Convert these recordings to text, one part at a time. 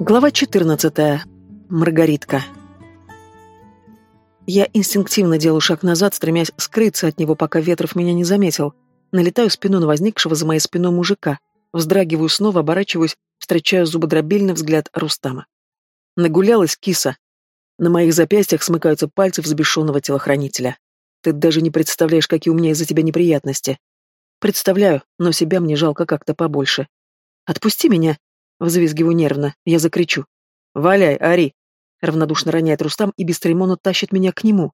Глава 14. Маргаритка. Я инстинктивно делаю шаг назад, стремясь скрыться от него, пока Ветров меня не заметил. Налетаю спину на возникшего за моей спиной мужика. Вздрагиваю снова, оборачиваюсь, встречаю зубодробильный взгляд Рустама. Нагулялась киса. На моих запястьях смыкаются пальцы взбешенного телохранителя. Ты даже не представляешь, какие у меня из-за тебя неприятности. Представляю, но себя мне жалко как-то побольше. Отпусти меня, Взвизгиваю нервно. Я закричу. «Валяй, Ари!» Равнодушно роняет Рустам и бесцеремонно тащит меня к нему.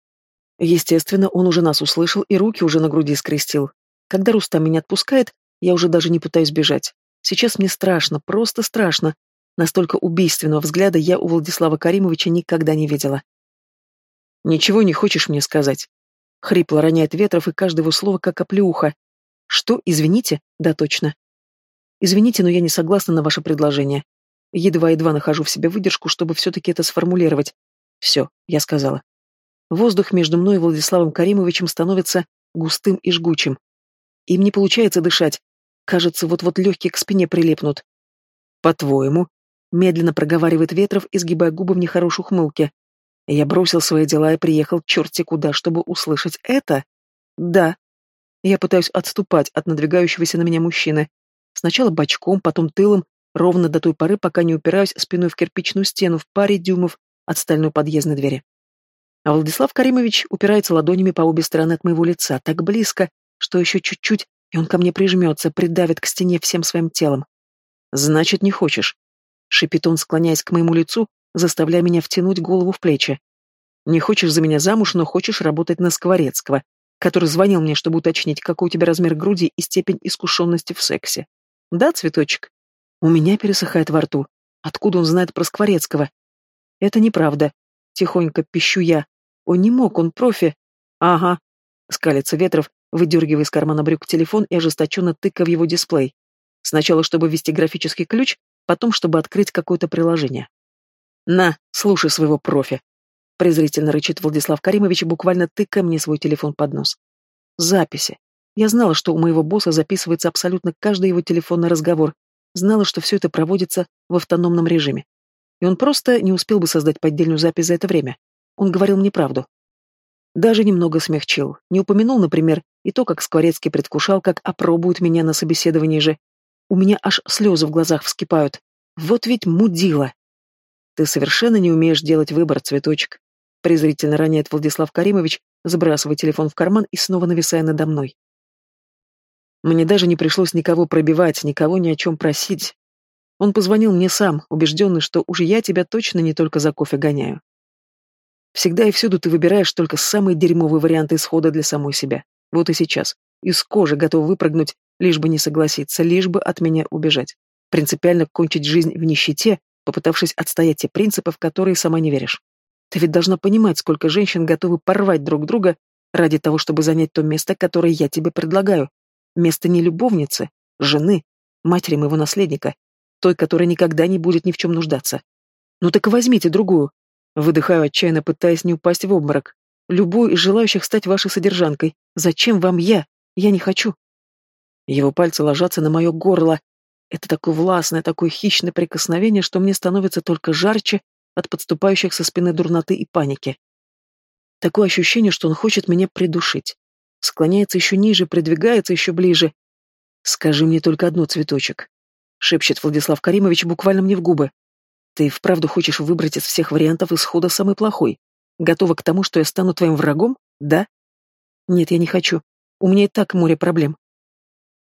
Естественно, он уже нас услышал и руки уже на груди скрестил. Когда Рустам меня отпускает, я уже даже не пытаюсь бежать. Сейчас мне страшно, просто страшно. Настолько убийственного взгляда я у Владислава Каримовича никогда не видела. «Ничего не хочешь мне сказать?» Хрипло роняет Ветров, и каждое его слово как оплеуха. «Что, извините?» «Да, точно. Извините, но я не согласна на ваше предложение. Едва-едва нахожу в себе выдержку, чтобы все-таки это сформулировать. Все, я сказала. Воздух между мной и Владиславом Каримовичем становится густым и жгучим. Им не получается дышать. Кажется, вот-вот легкие к спине прилипнут. По-твоему, медленно проговаривает Ветров, изгибая губы в нехорошей ухмылке. Я бросил свои дела и приехал черти куда, чтобы услышать это? Да. Я пытаюсь отступать от надвигающегося на меня мужчины. Сначала бочком, потом тылом, ровно до той поры, пока не упираюсь спиной в кирпичную стену в паре дюймов от стальной подъездной двери. А Владислав Каримович упирается ладонями по обе стороны от моего лица, так близко, что еще чуть-чуть, и он ко мне прижмется, придавит к стене всем своим телом. «Значит, не хочешь», — шипит он, склоняясь к моему лицу, заставляя меня втянуть голову в плечи. «Не хочешь за меня замуж, но хочешь работать на Скворецкого, который звонил мне, чтобы уточнить, какой у тебя размер груди и степень искушенности в сексе. Да, цветочек? У меня пересыхает во рту. Откуда он знает про Скворецкого? Это неправда. Тихонько пищу я. Он не мог, он профи. Ага. Скалится Ветров, выдергивая из кармана брюк телефон и ожесточенно тыкая в его дисплей. Сначала, чтобы ввести графический ключ, потом, чтобы открыть какое-то приложение. «На, слушай своего профи», — презрительно рычит Владислав Каримович, буквально тыкая мне свой телефон под нос. «Записи. Я знала, что у моего босса записывается абсолютно каждый его телефонный разговор, знала, что все это проводится в автономном режиме. И он просто не успел бы создать поддельную запись за это время. Он говорил мне правду. Даже немного смягчил. Не упомянул, например, и то, как Скворецкий предвкушал, как опробуют меня на собеседовании же. У меня аж слезы в глазах вскипают. Вот ведь мудила. Ты совершенно не умеешь делать выбор, цветочек. Презрительно роняет Владислав Каримович, забрасывая телефон в карман и снова нависая надо мной. Мне даже не пришлось никого пробивать, никого ни о чем просить. Он позвонил мне сам, убежденный, что уже я тебя точно не только за кофе гоняю. Всегда и всюду ты выбираешь только самые дерьмовые варианты исхода для самой себя. Вот и сейчас. Из кожи готов выпрыгнуть, лишь бы не согласиться, лишь бы от меня убежать. Принципиально кончить жизнь в нищете, попытавшись отстоять те принципы, в которые сама не веришь. Ты ведь должна понимать, сколько женщин готовы порвать друг друга ради того, чтобы занять то место, которое я тебе предлагаю. Место не любовницы, жены, матери моего наследника, той, которая никогда не будет ни в чем нуждаться. Ну так возьмите другую. Выдыхаю отчаянно, пытаясь не упасть в обморок. Любую из желающих стать вашей содержанкой. Зачем вам я? Я не хочу. Его пальцы ложатся на мое горло. Это такое властное, такое хищное прикосновение, что мне становится только жарче от подступающих со спины дурноты и паники. Такое ощущение, что он хочет меня придушить склоняется еще ниже, придвигается еще ближе. «Скажи мне только одно, цветочек», — шепчет Владислав Каримович буквально мне в губы. «Ты вправду хочешь выбрать из всех вариантов исхода самый плохой? Готова к тому, что я стану твоим врагом? Да?» «Нет, я не хочу. У меня и так море проблем.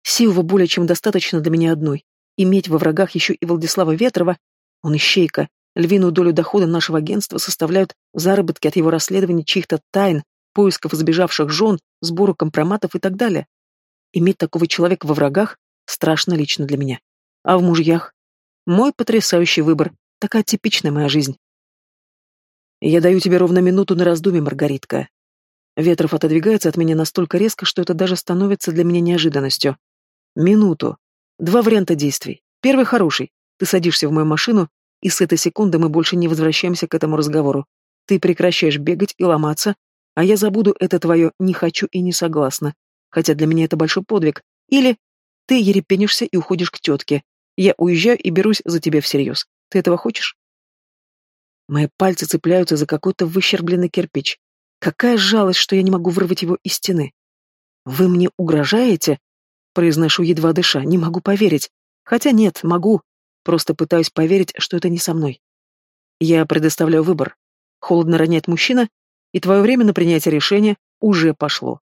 Силова более чем достаточно для меня одной. Иметь во врагах еще и Владислава Ветрова, он ищейка, львиную долю дохода нашего агентства составляют заработки от его расследования чьих-то тайн, поисков сбежавших жен, сбору компроматов и так далее. Иметь такого человека во врагах страшно лично для меня. А в мужьях? Мой потрясающий выбор. Такая типичная моя жизнь. Я даю тебе ровно минуту на раздумье, Маргаритка. Ветров отодвигается от меня настолько резко, что это даже становится для меня неожиданностью. Минуту. Два варианта действий. Первый хороший. Ты садишься в мою машину, и с этой секунды мы больше не возвращаемся к этому разговору. Ты прекращаешь бегать и ломаться, а я забуду это твое «не хочу» и «не согласна», хотя для меня это большой подвиг. Или ты ерепенишься и уходишь к тетке. Я уезжаю и берусь за тебя всерьез. Ты этого хочешь? Мои пальцы цепляются за какой-то выщербленный кирпич. Какая жалость, что я не могу вырвать его из стены. «Вы мне угрожаете?» Произношу, едва дыша. Не могу поверить. Хотя нет, могу. Просто пытаюсь поверить, что это не со мной. Я предоставляю выбор. Холодно роняет мужчина, и твое время на принятие решения уже пошло.